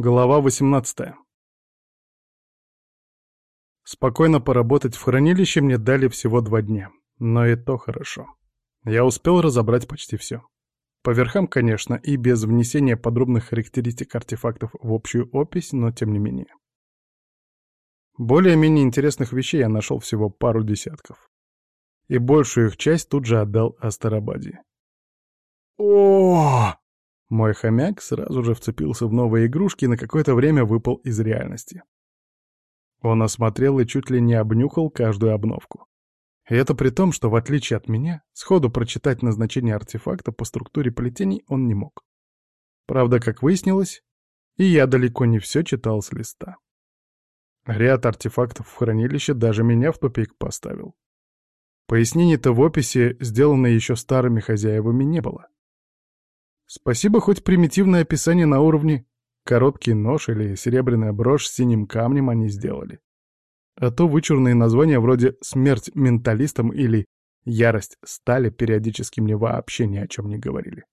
Глава 18 Спокойно поработать в хранилище мне дали всего два дня, но и то хорошо. Я успел разобрать почти все. По верхам, конечно, и без внесения подробных характеристик артефактов в общую опись, но тем не менее. Более-менее интересных вещей я нашел всего пару десятков. И большую их часть тут же отдал Астарабаде. о Мой хомяк сразу же вцепился в новые игрушки и на какое-то время выпал из реальности. Он осмотрел и чуть ли не обнюхал каждую обновку. И это при том, что, в отличие от меня, сходу прочитать назначение артефакта по структуре плетений он не мог. Правда, как выяснилось, и я далеко не все читал с листа. Ряд артефактов в хранилище даже меня в тупик поставил. Пояснений-то в описи, сделанное еще старыми хозяевами, не было. Спасибо хоть примитивное описание на уровне Короткий нож или серебряная брошь с синим камнем они сделали. А то вычурные названия вроде «Смерть менталистам» или «Ярость стали» периодически мне вообще ни о чем не говорили.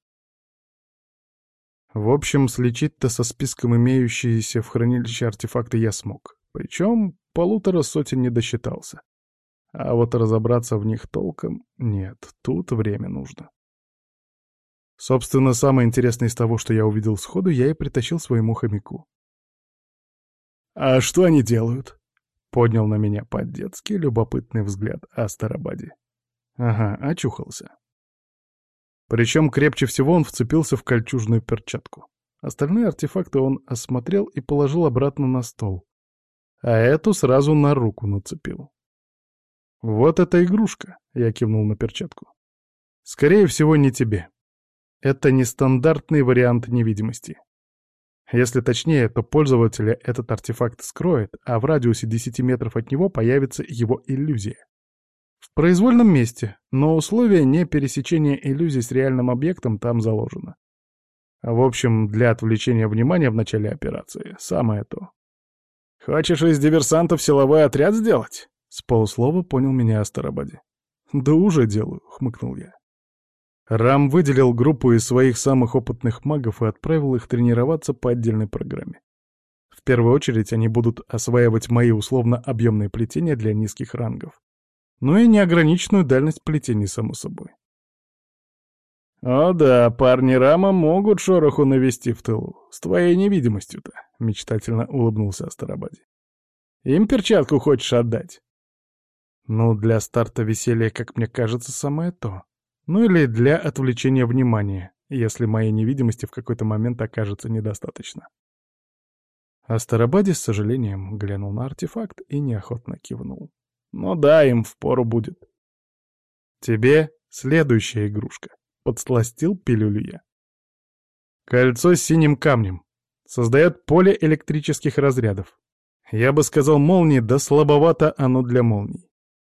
В общем, слечить-то со списком имеющиеся в хранилище артефакты я смог. Причем полутора сотен не досчитался. А вот разобраться в них толком нет, тут время нужно. Собственно, самое интересное из того, что я увидел сходу, я и притащил своему хомяку. «А что они делают?» — поднял на меня по-детски любопытный взгляд Астарабаде. Ага, очухался. Причем крепче всего он вцепился в кольчужную перчатку. Остальные артефакты он осмотрел и положил обратно на стол. А эту сразу на руку нацепил. «Вот эта игрушка», — я кивнул на перчатку. «Скорее всего, не тебе. Это нестандартный вариант невидимости. Если точнее, то пользователя этот артефакт скроет, а в радиусе 10 метров от него появится его иллюзия. В произвольном месте, но условие не пересечения иллюзий с реальным объектом там заложено. В общем, для отвлечения внимания в начале операции самое то. «Хочешь из диверсантов силовой отряд сделать?» С полуслова понял меня Астарабаде. «Да уже делаю», — хмыкнул я. Рам выделил группу из своих самых опытных магов и отправил их тренироваться по отдельной программе. В первую очередь они будут осваивать мои условно-объемные плетения для низких рангов. Ну и неограниченную дальность плетений, само собой. «О да, парни Рама могут шороху навести в тылу. С твоей невидимостью-то», — мечтательно улыбнулся Астарабаде. «Им перчатку хочешь отдать?» «Ну, для старта веселья, как мне кажется, самое то», ну или для отвлечения внимания, если моей невидимости в какой-то момент окажется недостаточно. Астарабаде с сожалением глянул на артефакт и неохотно кивнул. «Ну да, им впору будет». «Тебе следующая игрушка», — подсластил пилюлю я. Кольцо с синим камнем. Создает поле электрических разрядов. Я бы сказал молнии, да слабовато оно для молний.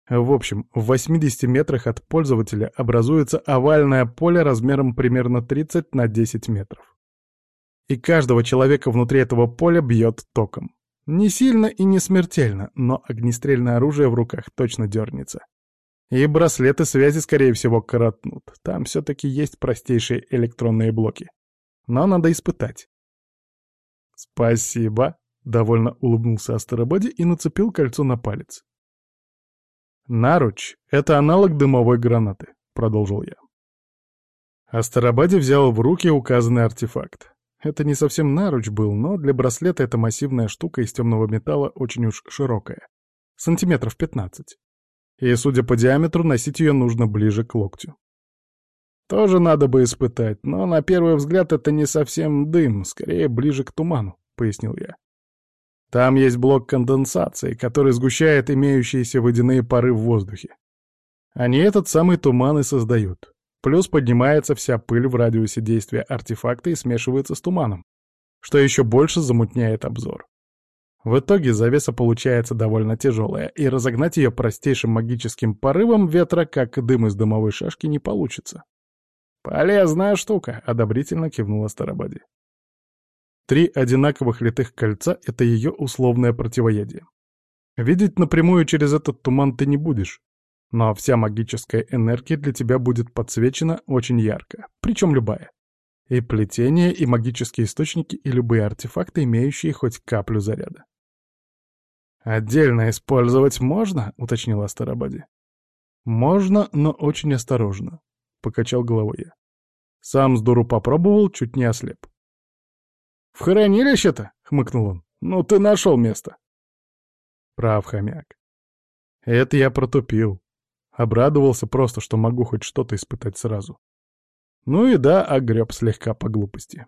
В общем, в 80 метрах от пользователя образуется овальное поле размером примерно 30 на 10 метров. И каждого человека внутри этого поля бьет током. Не сильно и не смертельно, но огнестрельное оружие в руках точно дернется. И браслеты связи, скорее всего, коротнут. Там все-таки есть простейшие электронные блоки. Но надо испытать. «Спасибо», — довольно улыбнулся Астарабаде и нацепил кольцо на палец. «Наруч — это аналог дымовой гранаты», — продолжил я. Астарабаде взял в руки указанный артефакт. Это не совсем наруч был, но для браслета эта массивная штука из темного металла очень уж широкая. Сантиметров 15. И, судя по диаметру, носить ее нужно ближе к локтю. Тоже надо бы испытать, но на первый взгляд это не совсем дым, скорее ближе к туману, — пояснил я. Там есть блок конденсации, который сгущает имеющиеся водяные пары в воздухе. Они этот самый туман и создают. Плюс поднимается вся пыль в радиусе действия артефакта и смешивается с туманом, что еще больше замутняет обзор. В итоге завеса получается довольно тяжелая, и разогнать ее простейшим магическим порывом ветра, как дым из дымовой шашки, не получится. «Полезная штука», — одобрительно кивнула Старобади. Три одинаковых литых кольца — это ее условное противоядие. Видеть напрямую через этот туман ты не будешь, но вся магическая энергия для тебя будет подсвечена очень ярко, причем любая. И плетения, и магические источники, и любые артефакты, имеющие хоть каплю заряда. «Отдельно использовать можно?» — уточнила Астарабади. «Можно, но очень осторожно», — покачал головой я. Сам с дуру попробовал, чуть не ослеп. «В хранилище-то?» — хмыкнул он. «Ну ты нашел место». Прав, хомяк. Это я протупил. Обрадовался просто, что могу хоть что-то испытать сразу. Ну и да, огреб слегка по глупости.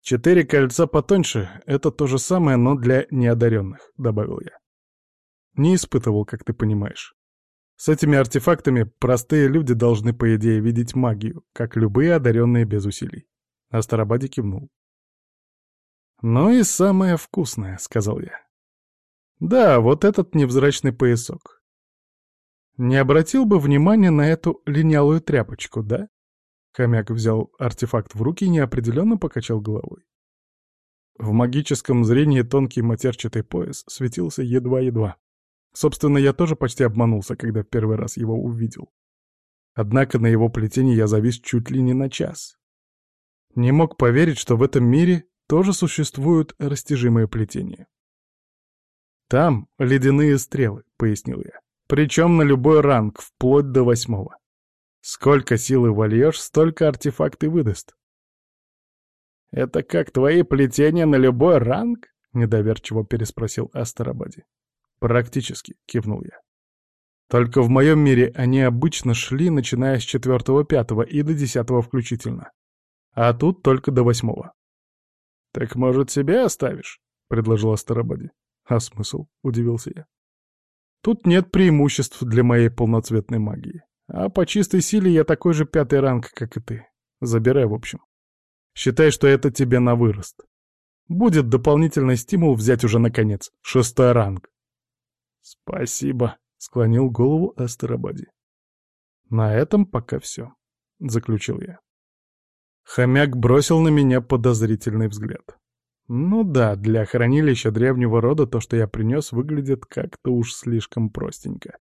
Четыре кольца потоньше — это то же самое, но для неодаренных, — добавил я. Не испытывал, как ты понимаешь. С этими артефактами простые люди должны, по идее, видеть магию, как любые одаренные без усилий. Астарабаде кивнул. «Ну и самое вкусное», — сказал я. «Да, вот этот невзрачный поясок. Не обратил бы внимания на эту линялую тряпочку, да?» Хомяк взял артефакт в руки и неопределенно покачал головой. В магическом зрении тонкий матерчатый пояс светился едва-едва. Собственно, я тоже почти обманулся, когда в первый раз его увидел. Однако на его плетении я завис чуть ли не на час. Не мог поверить, что в этом мире тоже существуют растяжимые плетения. «Там ледяные стрелы», — пояснил я. «Причем на любой ранг, вплоть до восьмого. Сколько силы вольешь, столько артефакт и выдаст». «Это как твои плетения на любой ранг?» — недоверчиво переспросил Астарабади. «Практически», — кивнул я. «Только в моем мире они обычно шли, начиная с четвертого-пятого и до десятого включительно. А тут только до восьмого». «Так, может, себе оставишь?» — предложил Астарабади. «А смысл?» — удивился я. «Тут нет преимуществ для моей полноцветной магии. А по чистой силе я такой же пятый ранг, как и ты. Забирай, в общем. Считай, что это тебе на вырост. Будет дополнительный стимул взять уже, наконец, шестой ранг. «Спасибо», — склонил голову Астарабади. «На этом пока все», — заключил я. Хомяк бросил на меня подозрительный взгляд. Ну да, для хранилища древнего рода то, что я принес, выглядит как-то уж слишком простенько.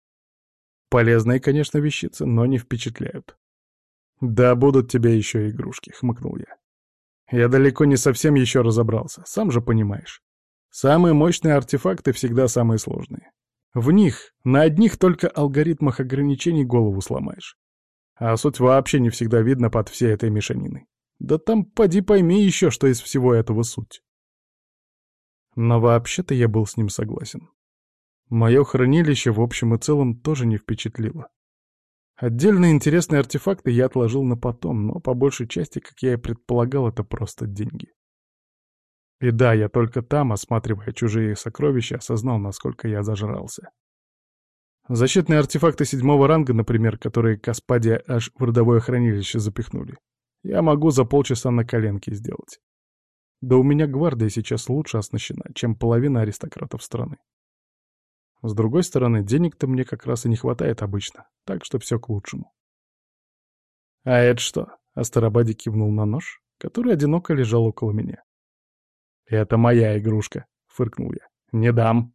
Полезные, конечно, вещицы, но не впечатляют. «Да будут тебе еще игрушки», — хмыкнул я. «Я далеко не совсем еще разобрался, сам же понимаешь. Самые мощные артефакты всегда самые сложные. В них, на одних только алгоритмах ограничений голову сломаешь. А суть вообще не всегда видно под всей этой мешаниной. Да там поди пойми еще, что из всего этого суть. Но вообще-то я был с ним согласен. Мое хранилище в общем и целом тоже не впечатлило. Отдельные интересные артефакты я отложил на потом, но по большей части, как я и предполагал, это просто деньги. И да, я только там, осматривая чужие сокровища, осознал, насколько я зажрался. Защитные артефакты седьмого ранга, например, которые Каспадия аж в родовое хранилище запихнули, я могу за полчаса на коленке сделать. Да у меня гвардия сейчас лучше оснащена, чем половина аристократов страны. С другой стороны, денег-то мне как раз и не хватает обычно, так что все к лучшему. «А это что?» — Астарабаде кивнул на нож, который одиноко лежал около меня. «Это моя игрушка», — фыркнул я. «Не дам».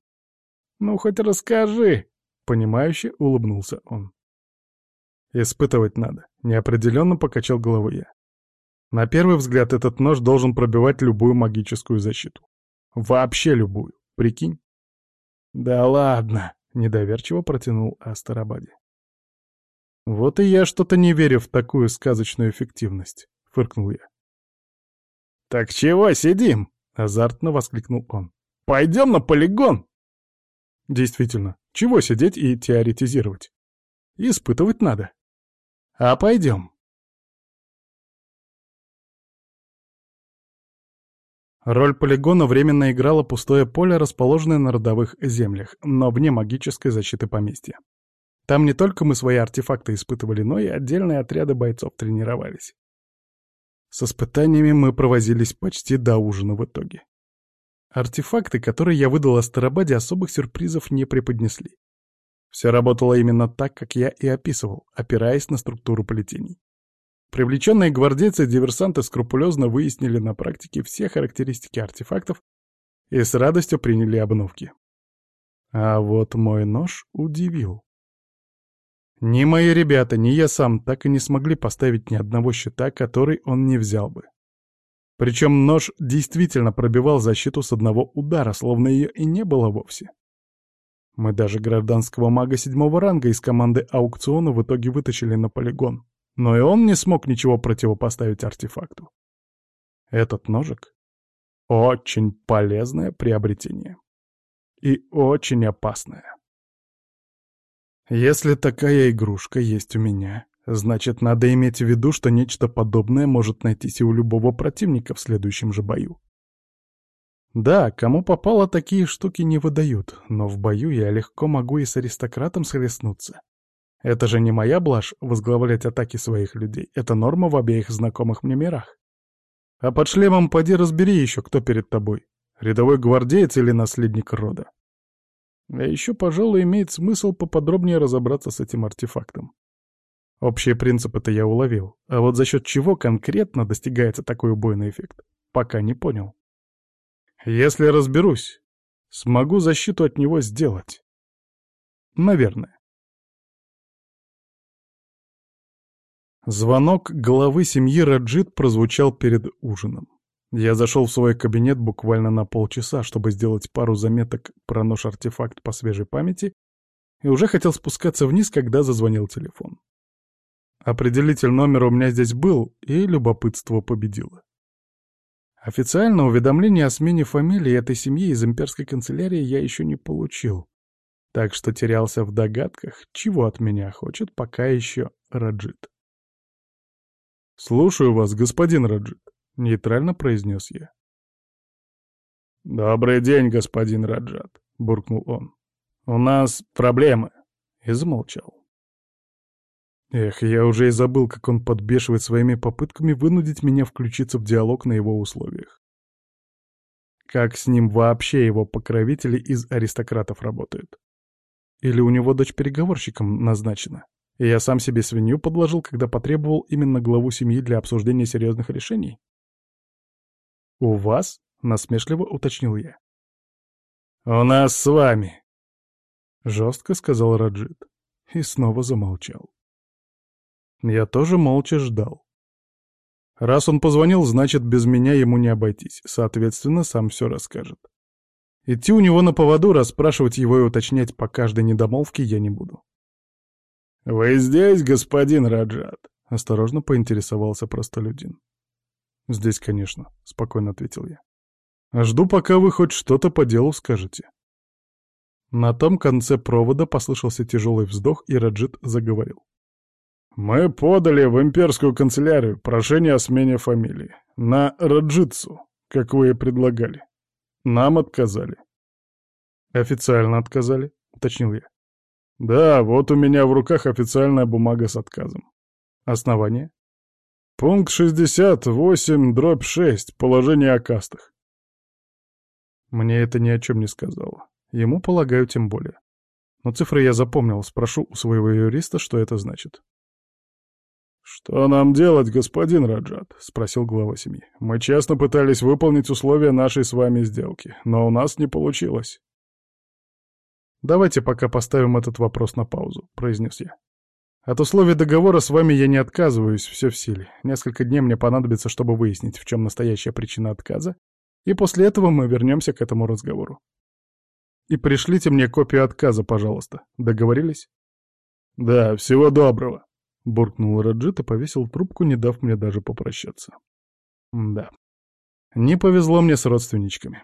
«Ну, хоть расскажи», — понимающе улыбнулся он. «Испытывать надо», — неопределенно покачал головой я. На первый взгляд этот нож должен пробивать любую магическую защиту. Вообще любую, прикинь? «Да ладно», — недоверчиво протянул Астарабаде. «Вот и я что-то не верю в такую сказочную эффективность», — фыркнул я. «Так чего сидим?» Азартно воскликнул он. «Пойдем на полигон!» Действительно, чего сидеть и теоретизировать? Испытывать надо. А пойдем. Роль полигона временно играло пустое поле, расположенное на родовых землях, но вне магической защиты поместья. Там не только мы свои артефакты испытывали, но и отдельные отряды бойцов тренировались. С испытаниями мы провозились почти до ужина в итоге. Артефакты, которые я выдал Астарабаде, особых сюрпризов не преподнесли. Все работало именно так, как я и описывал, опираясь на структуру плетений. Привлеченные гвардейцы диверсанты скрупулезно выяснили на практике все характеристики артефактов и с радостью приняли обновки. А вот мой нож удивил. Ни мои ребята, ни я сам так и не смогли поставить ни одного щита, который он не взял бы. Причем нож действительно пробивал защиту с одного удара, словно ее и не было вовсе. Мы даже гражданского мага седьмого ранга из команды аукциона в итоге вытащили на полигон. Но и он не смог ничего противопоставить артефакту. Этот ножик — очень полезное приобретение. И очень опасное. Если такая игрушка есть у меня, значит, надо иметь в виду, что нечто подобное может найтись и у любого противника в следующем же бою. Да, кому попало, такие штуки не выдают, но в бою я легко могу и с аристократом схлестнуться. Это же не моя блажь возглавлять атаки своих людей, это норма в обеих знакомых мне мирах. А под шлемом поди разбери еще, кто перед тобой, рядовой гвардеец или наследник рода. А еще, пожалуй, имеет смысл поподробнее разобраться с этим артефактом. Общие принципы-то я уловил, а вот за счет чего конкретно достигается такой убойный эффект, пока не понял. Если разберусь, смогу защиту от него сделать. Наверное. Звонок главы семьи Раджит прозвучал перед ужином. Я зашел в свой кабинет буквально на полчаса, чтобы сделать пару заметок про нож-артефакт по свежей памяти, и уже хотел спускаться вниз, когда зазвонил телефон. Определитель номера у меня здесь был, и любопытство победило. Официально уведомление о смене фамилии этой семьи из имперской канцелярии я еще не получил, так что терялся в догадках, чего от меня хочет пока еще Раджит. «Слушаю вас, господин Раджит», — нейтрально произнес я. «Добрый день, господин Раджат», — буркнул он. «У нас проблемы», — и замолчал. Эх, я уже и забыл, как он подбешивает своими попытками вынудить меня включиться в диалог на его условиях. Как с ним вообще его покровители из аристократов работают? Или у него дочь переговорщиком назначена? И я сам себе свинью подложил, когда потребовал именно главу семьи для обсуждения серьезных решений? «У вас?» — насмешливо уточнил я. «У нас с вами», — жестко сказал Раджит. И снова замолчал. Я тоже молча ждал. Раз он позвонил, значит, без меня ему не обойтись. Соответственно, сам все расскажет. Идти у него на поводу, расспрашивать его и уточнять по каждой недомолвке я не буду. «Вы здесь, господин Раджат?» — осторожно поинтересовался простолюдин. «Здесь, конечно», — спокойно ответил я. «Жду, пока вы хоть что-то по делу скажете». На том конце провода послышался тяжелый вздох, и Раджит заговорил. Мы подали в имперскую канцелярию прошение о смене фамилии. На Раджитсу, как вы и предлагали. Нам отказали. Официально отказали, уточнил я. Да, вот у меня в руках официальная бумага с отказом. Основание? Пункт 68, дробь 6, положение о кастах. Мне это ни о чем не сказала. Ему, полагаю, тем более. Но цифры я запомнил, спрошу у своего юриста, что это значит. «Что нам делать, господин Раджат?» — спросил глава семьи. «Мы честно пытались выполнить условия нашей с вами сделки, но у нас не получилось». «Давайте пока поставим этот вопрос на паузу», — произнес я. «От условий договора с вами я не отказываюсь, все в силе. Несколько дней мне понадобится, чтобы выяснить, в чем настоящая причина отказа, и после этого мы вернемся к этому разговору. И пришлите мне копию отказа, пожалуйста. Договорились?» «Да, всего доброго», Буркнул Раджит и повесил трубку, не дав мне даже попрощаться. Да. Не повезло мне с родственничками.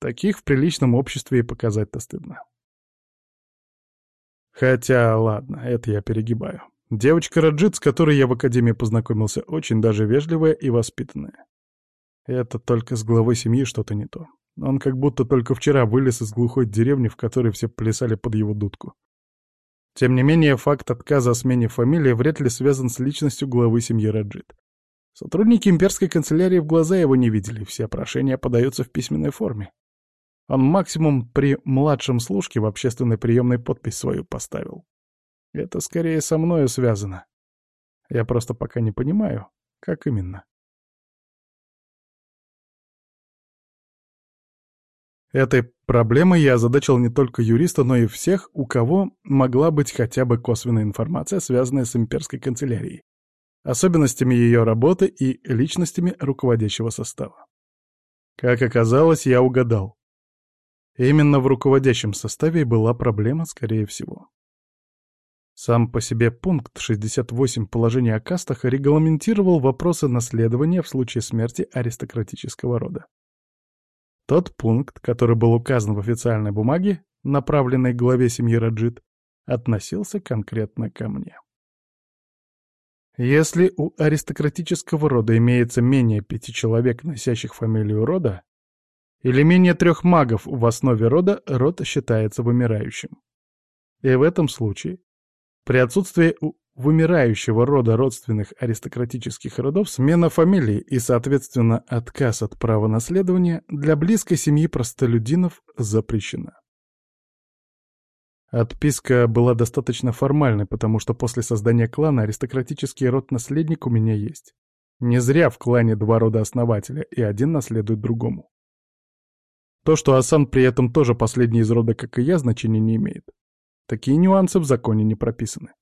Таких в приличном обществе и показать-то стыдно. Хотя, ладно, это я перегибаю. Девочка Раджит, с которой я в академии познакомился, очень даже вежливая и воспитанная. Это только с главой семьи что-то не то. Он как будто только вчера вылез из глухой деревни, в которой все плясали под его дудку. Тем не менее, факт отказа о смене фамилии вряд ли связан с личностью главы семьи Раджит. Сотрудники имперской канцелярии в глаза его не видели, все прошения подаются в письменной форме. Он максимум при младшем служке в общественной приемной подпись свою поставил. Это скорее со мною связано. Я просто пока не понимаю, как именно. Этой проблемой я озадачил не только юриста, но и всех, у кого могла быть хотя бы косвенная информация, связанная с имперской канцелярией, особенностями ее работы и личностями руководящего состава. Как оказалось, я угадал. Именно в руководящем составе была проблема, скорее всего. Сам по себе пункт 68 положения о кастах регламентировал вопросы наследования в случае смерти аристократического рода. Тот пункт, который был указан в официальной бумаге, направленной главе семьи Раджит, относился конкретно ко мне. Если у аристократического рода имеется менее пяти человек, носящих фамилию рода, или менее трех магов в основе рода, род считается вымирающим. И в этом случае, при отсутствии у вымирающего рода родственных аристократических родов, смена фамилии и, соответственно, отказ от права наследования для близкой семьи простолюдинов запрещена. Отписка была достаточно формальной, потому что после создания клана аристократический род-наследник у меня есть. Не зря в клане два рода основателя, и один наследует другому. То, что Асан при этом тоже последний из рода, как и я, значения не имеет. Такие нюансы в законе не прописаны.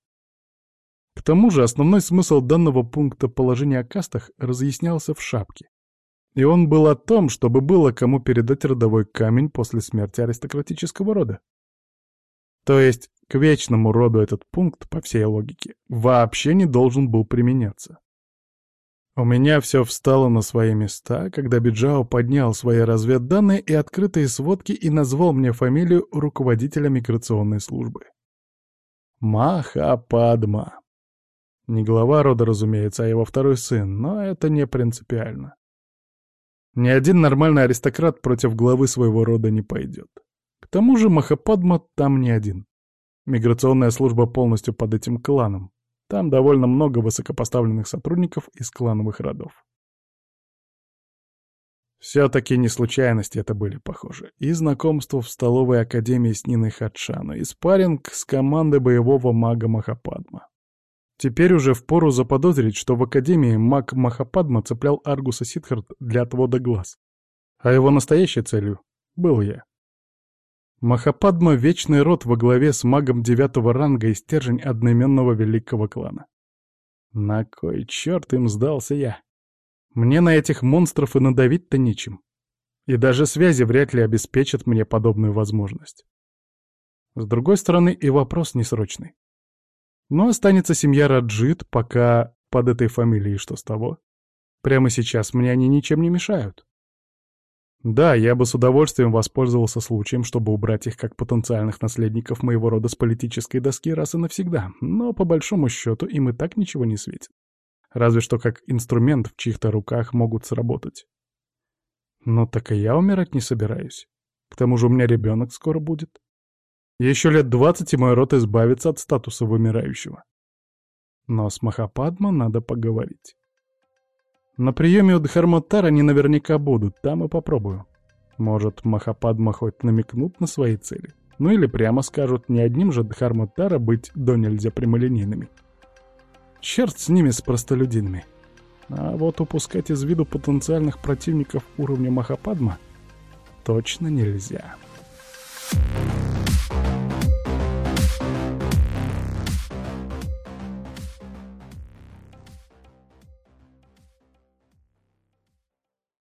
К тому же основной смысл данного пункта положения о кастах разъяснялся в шапке. И он был о том, чтобы было кому передать родовой камень после смерти аристократического рода. То есть к вечному роду этот пункт, по всей логике, вообще не должен был применяться. У меня все встало на свои места, когда Биджао поднял свои разведданные и открытые сводки и назвал мне фамилию руководителя миграционной службы. Махападма. Не глава рода, разумеется, а его второй сын, но это не принципиально. Ни один нормальный аристократ против главы своего рода не пойдет. К тому же Махападма там не один. Миграционная служба полностью под этим кланом. Там довольно много высокопоставленных сотрудников из клановых родов. Все-таки не случайности это были, похоже. И знакомство в столовой академии с Ниной Хатшану, и спарринг с командой боевого мага Махападма. Теперь уже впору заподозрить, что в академии маг Махападма цеплял Аргуса Сидхарт для отвода глаз. А его настоящей целью был я. Махападма — вечный род во главе с магом девятого ранга и стержень одноименного великого клана. На кой черт им сдался я? Мне на этих монстров и надавить-то нечем. И даже связи вряд ли обеспечат мне подобную возможность. С другой стороны, и вопрос несрочный. Но останется семья Раджит, пока под этой фамилией что с того. Прямо сейчас мне они ничем не мешают. Да, я бы с удовольствием воспользовался случаем, чтобы убрать их как потенциальных наследников моего рода с политической доски раз и навсегда, но по большому счету им и так ничего не светит. Разве что как инструмент в чьих-то руках могут сработать. Но так и я умирать не собираюсь. К тому же у меня ребенок скоро будет. Еще лет двадцать, и мой род избавится от статуса вымирающего. Но с Махападма надо поговорить. На приеме у Дхармотара они наверняка будут, там и попробую. Может, Махападма хоть намекнут на свои цели. Ну или прямо скажут, не одним же Дхармотара быть до нельзя прямолинейными. Черт с ними, с простолюдинами. А вот упускать из виду потенциальных противников уровня Махападма точно нельзя. Thank.